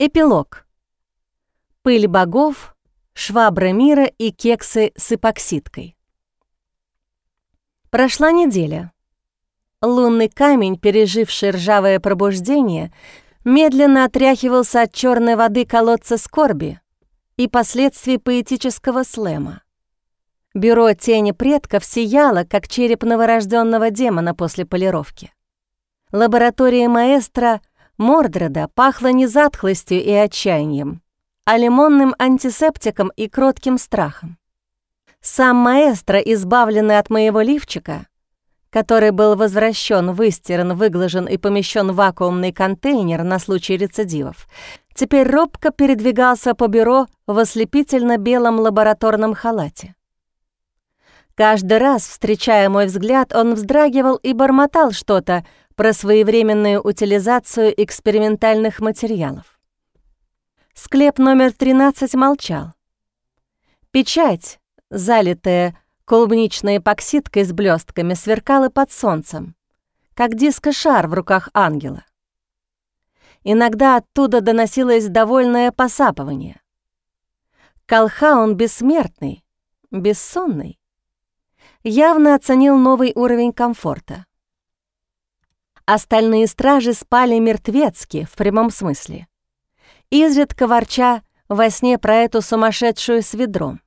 Эпилог. Пыль богов, швабра мира и кексы с эпоксидкой. Прошла неделя. Лунный камень, переживший ржавое пробуждение, медленно отряхивался от черной воды колодца скорби и последствий поэтического слэма. Бюро тени предков сияло, как череп новорожденного демона после полировки. Лаборатория маэстро — Мордреда пахло не затхлостью и отчаянием, а лимонным антисептиком и кротким страхом. Сам маэстро, избавленный от моего лифчика, который был возвращен, выстиран, выглажен и помещен в вакуумный контейнер на случай рецидивов, теперь робко передвигался по бюро в ослепительно-белом лабораторном халате. Каждый раз, встречая мой взгляд, он вздрагивал и бормотал что-то, про своевременную утилизацию экспериментальных материалов. Склеп номер 13 молчал. Печать, залитая клубничной эпоксидкой с блестками, сверкала под солнцем, как диско-шар в руках ангела. Иногда оттуда доносилось довольное посапывание. Колха он бессмертный, бессонный. Явно оценил новый уровень комфорта. Остальные стражи спали мертвецки, в прямом смысле. Изредка ворча во сне про эту сумасшедшую с ведром.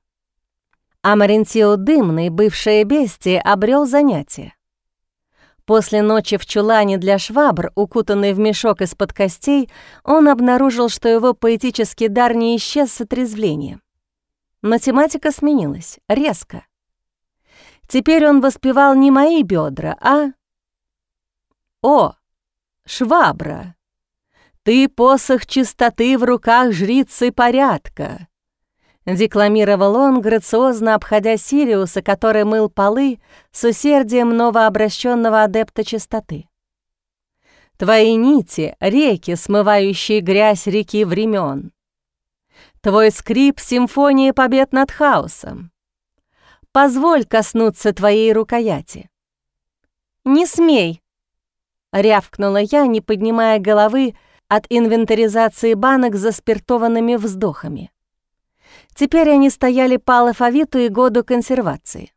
А Марентио Дымный, бывшее бестие, обрел занятие. После ночи в чулане для швабр, укутанный в мешок из-под костей, он обнаружил, что его поэтический дар не исчез с отрезвлением. Математика сменилась, резко. Теперь он воспевал не мои бедра, а «О, швабра! Ты посох чистоты в руках жрицы порядка!» Декламировал он, грациозно обходя Сириуса, который мыл полы с усердием новообращенного адепта чистоты. «Твои нити — реки, смывающие грязь реки времен. Твой скрип — симфония побед над хаосом. Позволь коснуться твоей рукояти». «Не смей!» — рявкнула я, не поднимая головы от инвентаризации банок за спиртованными вздохами. Теперь они стояли по алфавиту и году консервации.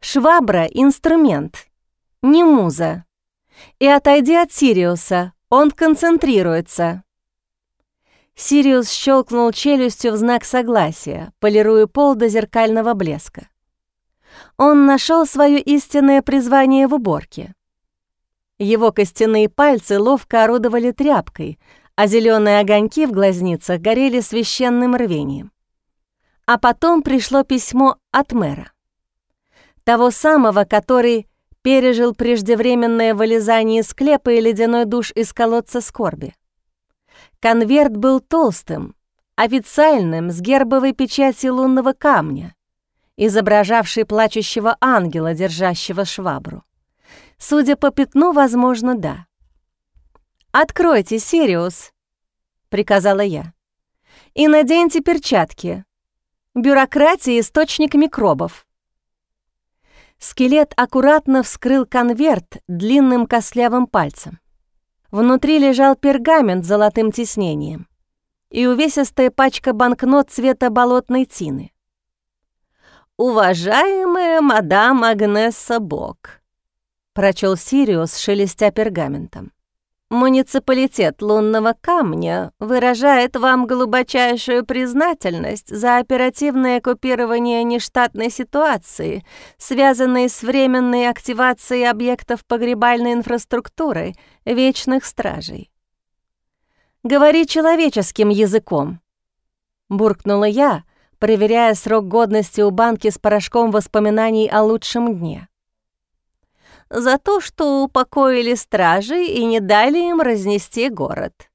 «Швабра — инструмент, не муза. И отойди от Сириуса, он концентрируется». Сириус щелкнул челюстью в знак согласия, полируя пол до зеркального блеска. Он нашел свое истинное призвание в уборке — его костяные пальцы ловко орудовали тряпкой, а зеленые огоньки в глазницах горели священным рвением. А потом пришло письмо от мэра. Того самого, который пережил преждевременное вылезание из склепа и ледяной душ из колодца скорби. Конверт был толстым, официальным, с гербовой печатью лунного камня, изображавший плачущего ангела, держащего швабру. Судя по пятну, возможно, да. «Откройте, Сириус», — приказала я. «И наденьте перчатки. Бюрократия — источник микробов». Скелет аккуратно вскрыл конверт длинным костлявым пальцем. Внутри лежал пергамент с золотым тиснением и увесистая пачка банкнот цвета болотной тины. «Уважаемая мадам Агнесса Бок», прочел Сириус, шелестя пергаментом. Муниципалитет лунного камня выражает вам глубочайшую признательность за оперативное купирование нештатной ситуации, связанной с временной активацией объектов погребальной инфраструктуры вечных стражей. «Говори человеческим языком», — буркнула я, проверяя срок годности у банки с порошком воспоминаний о лучшем дне за то, что упокоили стражи и не дали им разнести город.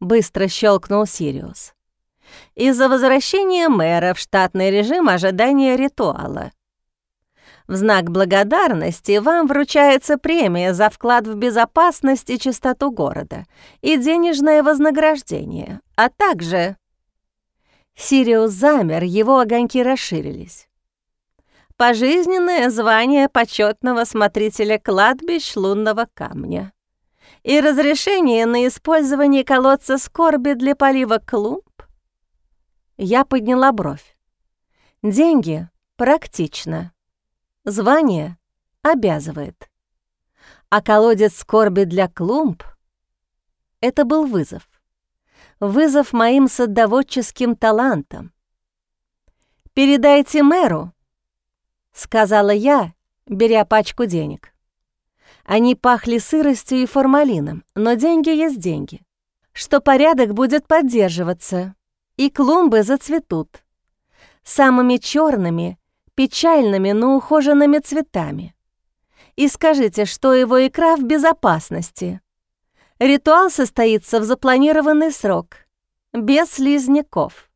Быстро щелкнул Сириус. Из-за возвращения мэра в штатный режим ожидания ритуала. В знак благодарности вам вручается премия за вклад в безопасность и чистоту города и денежное вознаграждение, а также... Сириус замер, его огоньки расширились пожизненное звание почетного смотрителя кладбищ лунного камня и разрешение на использование колодца скорби для полива клумб? Я подняла бровь. Деньги практично. Звание обязывает. А колодец скорби для клумб — это был вызов. Вызов моим садоводческим талантам. «Передайте мэру», — сказала я, беря пачку денег. Они пахли сыростью и формалином, но деньги есть деньги. Что порядок будет поддерживаться, и клумбы зацветут. Самыми черными, печальными, но ухоженными цветами. И скажите, что его икра в безопасности. Ритуал состоится в запланированный срок, без слизняков.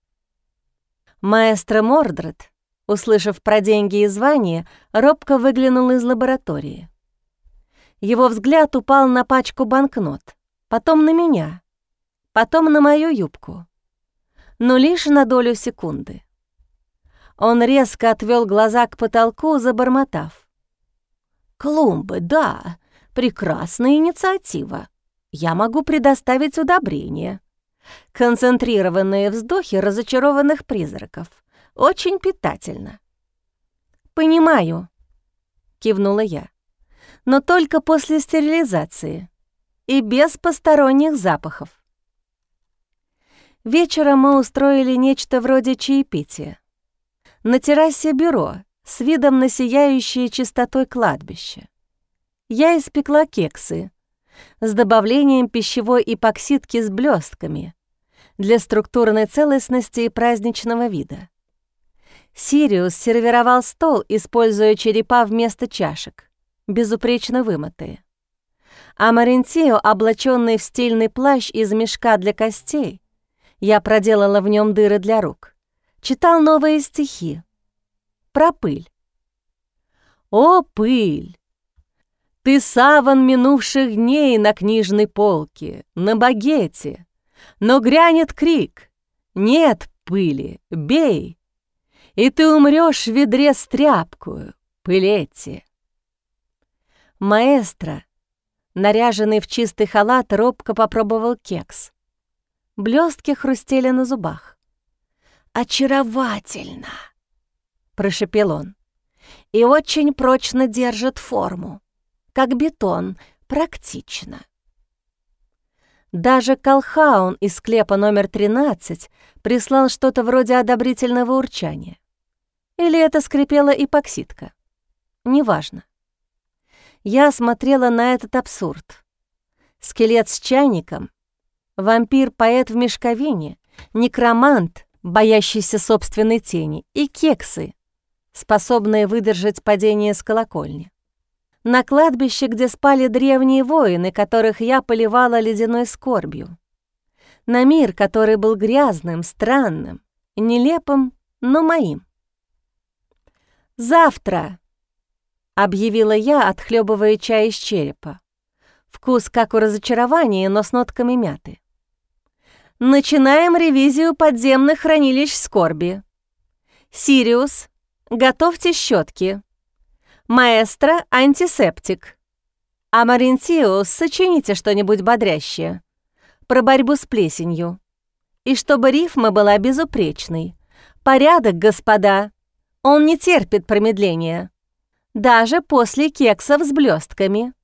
Маэстро Мордред, услышав про деньги и звание, робко выглянул из лаборатории. Его взгляд упал на пачку банкнот, потом на меня, потом на мою юбку. Но лишь на долю секунды. Он резко отвел глаза к потолку, забормотав. «Клумбы, да, прекрасная инициатива. Я могу предоставить удобрение. Концентрированные вздохи разочарованных призраков. Очень питательно». «Понимаю», — кивнула я но только после стерилизации и без посторонних запахов. Вечером мы устроили нечто вроде чаепития. На террасе бюро с видом на сияющее чистотой кладбище. Я испекла кексы с добавлением пищевой эпоксидки с блестками для структурной целостности и праздничного вида. Сириус сервировал стол, используя черепа вместо чашек безупречно вымытые. А Марентио, облаченный в стильный плащ из мешка для костей, я проделала в нем дыры для рук, читал новые стихи про пыль. «О, пыль! Ты саван минувших дней на книжной полке, на багете, но грянет крик «Нет пыли, бей!» И ты умрешь в ведре с тряпкою, пылете. Маэстро, наряженный в чистый халат, робко попробовал кекс. Блестки хрустели на зубах. «Очаровательно!» — прошепел он. «И очень прочно держит форму. Как бетон, практично». Даже Колхаун из склепа номер 13 прислал что-то вроде одобрительного урчания. Или это скрипела эпоксидка. Неважно. Я смотрела на этот абсурд. Скелет с чайником, вампир-поэт в мешковине, некромант, боящийся собственной тени, и кексы, способные выдержать падение с колокольни. На кладбище, где спали древние воины, которых я поливала ледяной скорбью. На мир, который был грязным, странным, нелепым, но моим. «Завтра!» — объявила я, отхлебывая чай из черепа. Вкус как у разочарования, но с нотками мяты. Начинаем ревизию подземных хранилищ скорби. Сириус, готовьте щетки. Маэстро, антисептик. Амаринтиус, сочините что-нибудь бодрящее. Про борьбу с плесенью. И чтобы рифма была безупречной. Порядок, господа. Он не терпит промедления даже после кексов с блестками.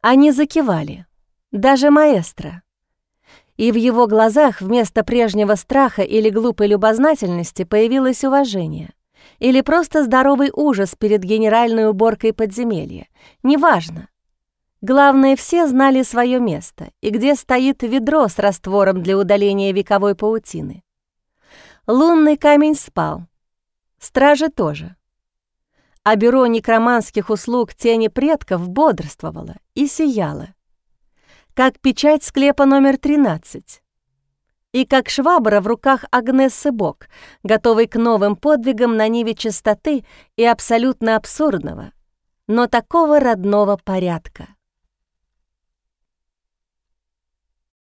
Они закивали, даже маэстро. И в его глазах вместо прежнего страха или глупой любознательности появилось уважение. Или просто здоровый ужас перед генеральной уборкой подземелья. Неважно. Главное, все знали свое место и где стоит ведро с раствором для удаления вековой паутины. Лунный камень спал. Стражи тоже. А бюро некроманских услуг тени предков бодрствовало и сияло, как печать склепа номер 13 и как швабра в руках Агнессы Бок, готовый к новым подвигам на ниве чистоты и абсолютно абсурдного, но такого родного порядка.